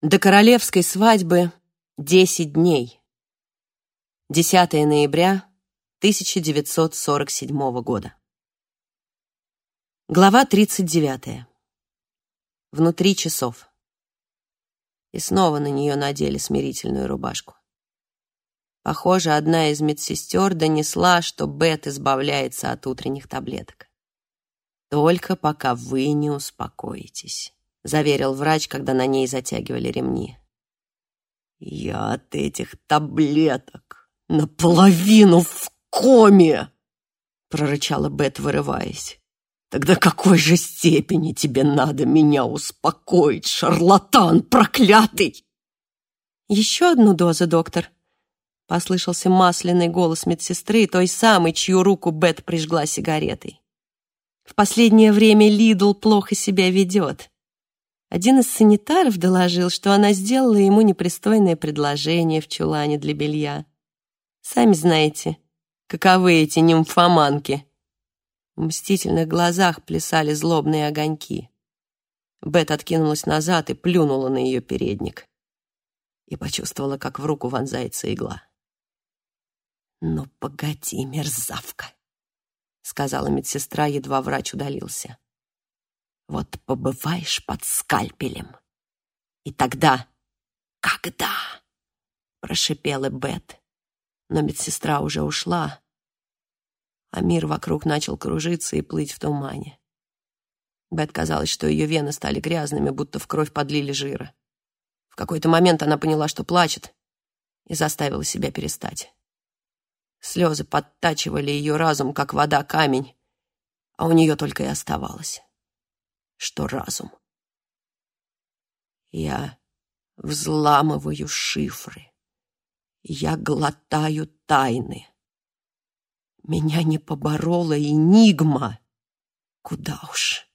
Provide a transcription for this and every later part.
До королевской свадьбы 10 дней. 10 ноября 1947 года. Глава 39. Внутри часов. И снова на нее надели смирительную рубашку. Похоже, одна из медсестер донесла, что Бет избавляется от утренних таблеток. Только пока вы не успокоитесь заверил врач, когда на ней затягивали ремни. «Я от этих таблеток наполовину в коме!» — прорычала Бет, вырываясь. «Тогда какой же степени тебе надо меня успокоить, шарлатан проклятый?» «Еще одну дозу, доктор», — послышался масляный голос медсестры, той самой, чью руку Бет прижгла сигаретой. «В последнее время Лидл плохо себя ведет. Один из санитаров доложил, что она сделала ему непристойное предложение в чулане для белья. Сами знаете, каковы эти нимфоманки. В мстительных глазах плясали злобные огоньки. Бет откинулась назад и плюнула на ее передник. И почувствовала, как в руку вонзается игла. «Ну, погоди, мерзавка!» — сказала медсестра, едва врач удалился. Вот побываешь под скальпелем. И тогда... Когда? Прошипела Бет. Но медсестра уже ушла, а мир вокруг начал кружиться и плыть в тумане. Бет казалось, что ее вены стали грязными, будто в кровь подлили жира. В какой-то момент она поняла, что плачет, и заставила себя перестать. Слезы подтачивали ее разум, как вода камень, а у нее только и оставалось что разум. Я взламываю шифры. Я глотаю тайны. Меня не поборола энигма. Куда уж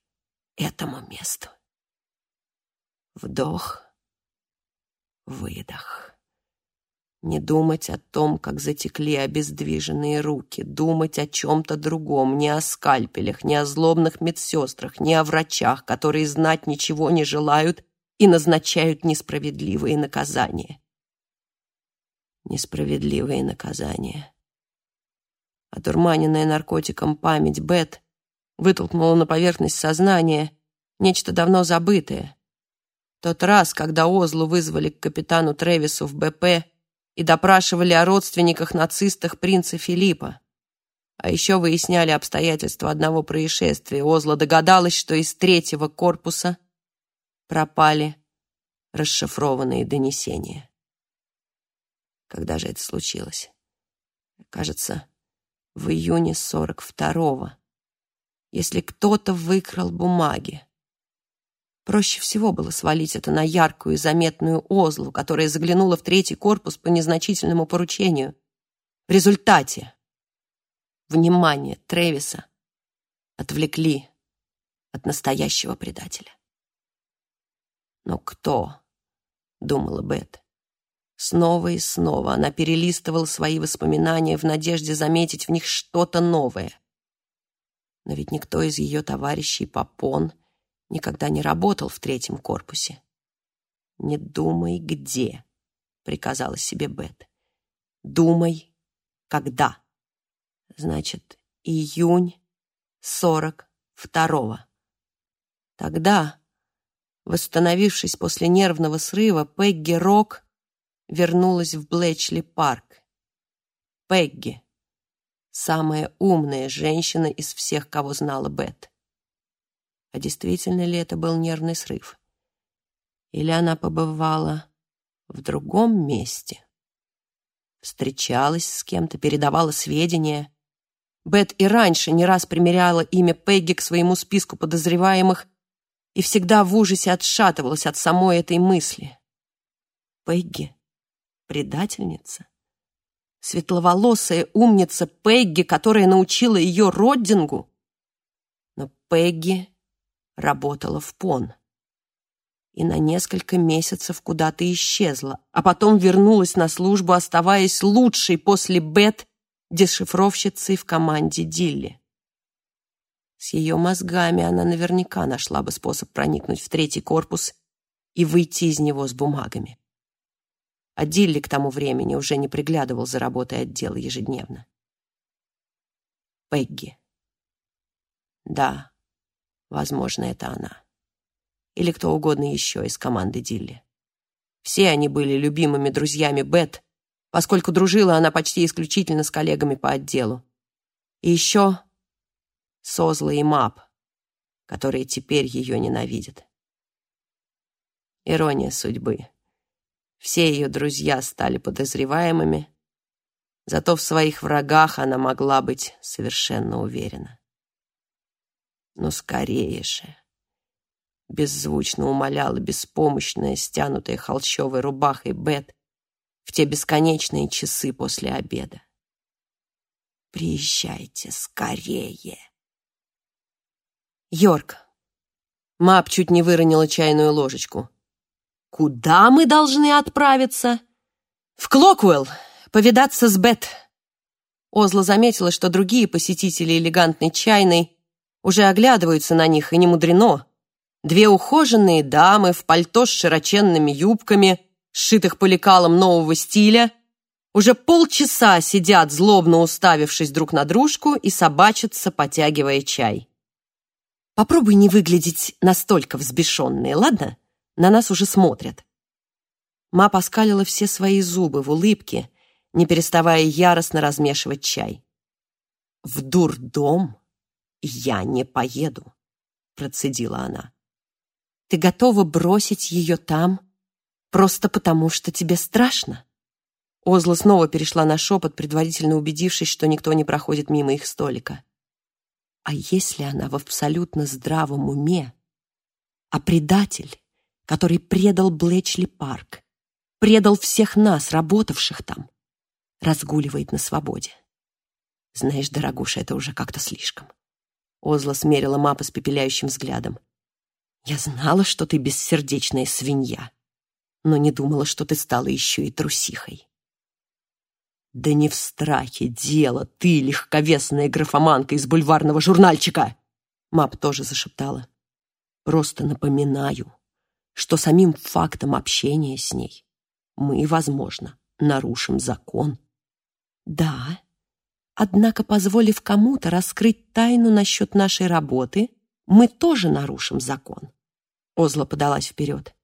этому месту. Вдох, выдох. Не думать о том, как затекли обездвиженные руки, думать о чем-то другом, не о скальпелях, не о злобных медсестрах, не о врачах, которые знать ничего не желают и назначают несправедливые наказания. Несправедливые наказания. Одурманенная наркотиком память Бет вытолкнула на поверхность сознания нечто давно забытое. Тот раз, когда Озлу вызвали к капитану Тревису в БП, и допрашивали о родственниках-нацистах принца Филиппа. А еще выясняли обстоятельства одного происшествия. Озла догадалась, что из третьего корпуса пропали расшифрованные донесения. Когда же это случилось? Кажется, в июне 42-го. Если кто-то выкрал бумаги. Проще всего было свалить это на яркую и заметную Озлу, которая заглянула в третий корпус по незначительному поручению. В результате внимание Тревиса отвлекли от настоящего предателя. Но кто, думала Бет. Снова и снова она перелистывала свои воспоминания в надежде заметить в них что-то новое. Но ведь никто из ее товарищей Попон никогда не работал в третьем корпусе. «Не думай, где», — приказала себе Бет. «Думай, когда». Значит, июнь сорок второго. Тогда, восстановившись после нервного срыва, Пегги Рок вернулась в Блэчли-парк. Пегги — самая умная женщина из всех, кого знала Бет. А действительно ли это был нервный срыв? Или она побывала в другом месте? Встречалась с кем-то, передавала сведения. Бет и раньше не раз примеряла имя Пегги к своему списку подозреваемых и всегда в ужасе отшатывалась от самой этой мысли. Пегги — предательница? Светловолосая умница Пегги, которая научила ее роддингу? Но Пегги работала в ПОН. И на несколько месяцев куда-то исчезла, а потом вернулась на службу, оставаясь лучшей после Бет дешифровщицей в команде Дилли. С ее мозгами она наверняка нашла бы способ проникнуть в третий корпус и выйти из него с бумагами. А Дилли к тому времени уже не приглядывал за работой отдела ежедневно. Пегги. Да, возможно, это она. Или кто угодно еще из команды Дилли. Все они были любимыми друзьями Бет, поскольку дружила она почти исключительно с коллегами по отделу. И еще Созла и Мап, которые теперь ее ненавидят. Ирония судьбы. Все ее друзья стали подозреваемыми, зато в своих врагах она могла быть совершенно уверена. Но скорее же, беззвучно умоляла беспомощная, стянутая холщовой рубахой Бет в те бесконечные часы после обеда. «Приезжайте скорее!» Йорк. Мап чуть не выронила чайную ложечку. Куда мы должны отправиться? В Клокуэлл, повидаться с Бет. Озла заметила, что другие посетители элегантной чайной уже оглядываются на них, и не мудрено. Две ухоженные дамы в пальто с широченными юбками, сшитых по лекалам нового стиля, уже полчаса сидят, злобно уставившись друг на дружку и собачатся, потягивая чай. Попробуй не выглядеть настолько взбешенной, ладно? На нас уже смотрят. Ма поскалила все свои зубы в улыбке, не переставая яростно размешивать чай. «В дурдом я не поеду», — процедила она. «Ты готова бросить ее там просто потому, что тебе страшно?» Озла снова перешла на шепот, предварительно убедившись, что никто не проходит мимо их столика. «А если она в абсолютно здравом уме, а предатель который предал Блэчли парк, предал всех нас, работавших там, разгуливает на свободе. Знаешь, дорогуша, это уже как-то слишком. Озла смерила Мапа с пепеляющим взглядом. Я знала, что ты бессердечная свинья, но не думала, что ты стала еще и трусихой. Да не в страхе дело, ты легковесная графоманка из бульварного журнальчика. Мап тоже зашептала. Просто напоминаю, что самим фактом общения с ней мы, возможно, нарушим закон. Да, однако, позволив кому-то раскрыть тайну насчет нашей работы, мы тоже нарушим закон. Озла подалась вперед.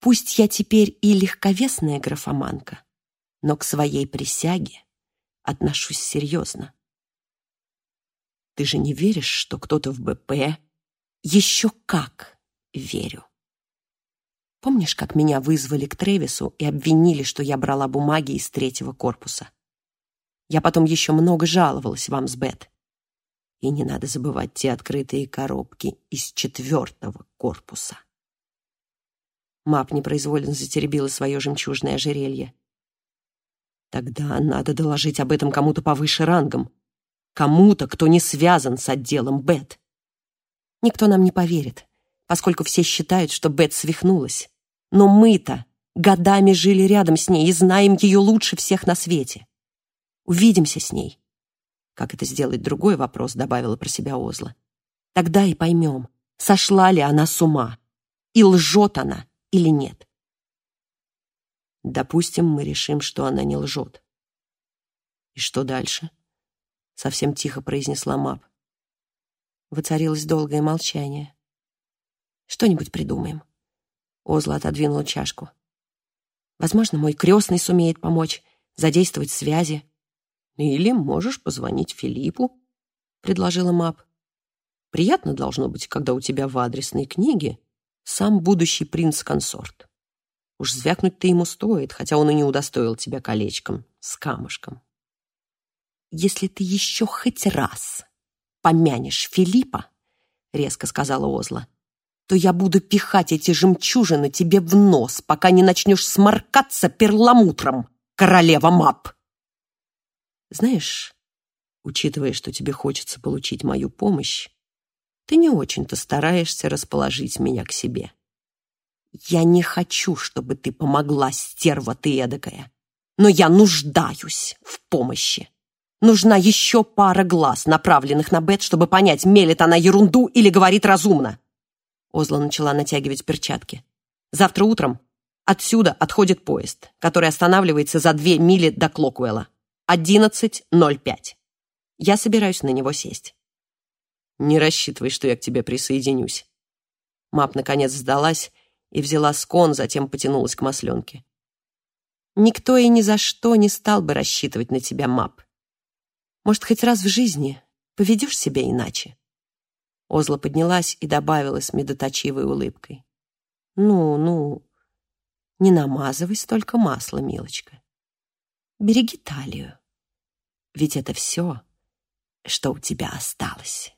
Пусть я теперь и легковесная графоманка, но к своей присяге отношусь серьезно. Ты же не веришь, что кто-то в БП? Еще как верю. Помнишь, как меня вызвали к Тревису и обвинили, что я брала бумаги из третьего корпуса? Я потом еще много жаловалась вам с Бет. И не надо забывать те открытые коробки из четвертого корпуса. Мап непроизвольно затеребила свое жемчужное ожерелье. Тогда надо доложить об этом кому-то повыше рангом. Кому-то, кто не связан с отделом Бет. Никто нам не поверит поскольку все считают, что Бет свихнулась. Но мы-то годами жили рядом с ней и знаем ее лучше всех на свете. Увидимся с ней. Как это сделать, другой вопрос, добавила про себя Озла. Тогда и поймем, сошла ли она с ума, и лжет она или нет. Допустим, мы решим, что она не лжет. И что дальше? Совсем тихо произнесла Мап. Воцарилось долгое молчание. Что-нибудь придумаем. Озла отодвинула чашку. Возможно, мой крестный сумеет помочь, задействовать связи. Или можешь позвонить Филиппу, предложила Мап. Приятно должно быть, когда у тебя в адресной книге сам будущий принц-консорт. Уж звякнуть ты ему стоит, хотя он и не удостоил тебя колечком с камушком. Если ты еще хоть раз помянешь Филиппа, резко сказала Озла, то я буду пихать эти жемчужины тебе в нос, пока не начнешь сморкаться перламутром, королева мап. Знаешь, учитывая, что тебе хочется получить мою помощь, ты не очень-то стараешься расположить меня к себе. Я не хочу, чтобы ты помогла, стерва ты эдакая, но я нуждаюсь в помощи. Нужна еще пара глаз, направленных на Бет, чтобы понять, мелет она ерунду или говорит разумно. Озла начала натягивать перчатки. Завтра утром отсюда отходит поезд, который останавливается за две мили до Клокуэлла. 11.05. Я собираюсь на него сесть. Не рассчитывай, что я к тебе присоединюсь. Мап наконец сдалась и взяла скон, затем потянулась к масленке. Никто и ни за что не стал бы рассчитывать на тебя, Мап. Может, хоть раз в жизни поведешь себя иначе?» Озла поднялась и добавила с медоточивой улыбкой. «Ну, ну, не намазывай столько масла, милочка. Береги талию, ведь это все, что у тебя осталось».